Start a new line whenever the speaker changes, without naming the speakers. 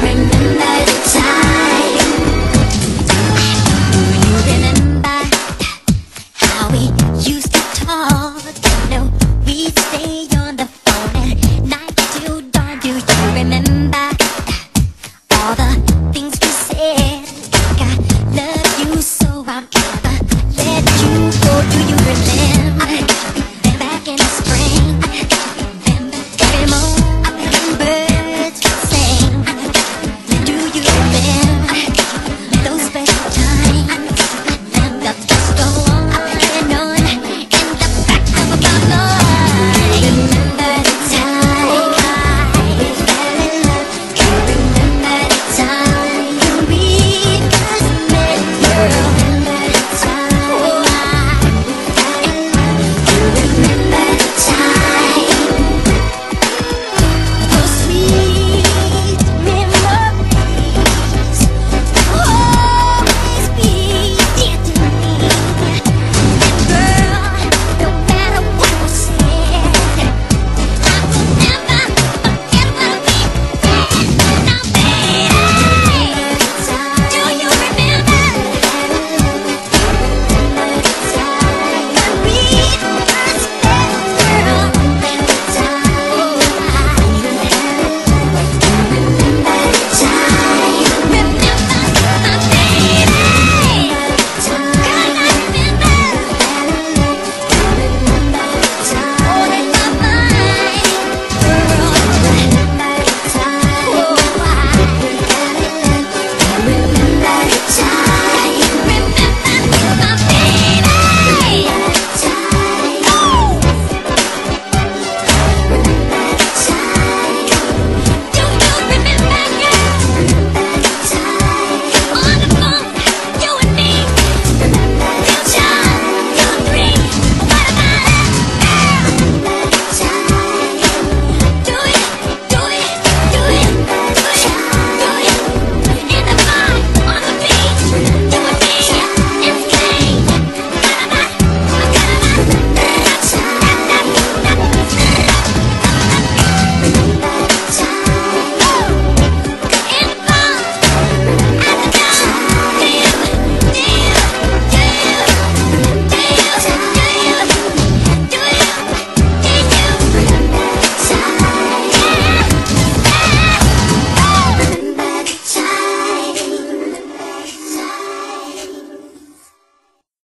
Remember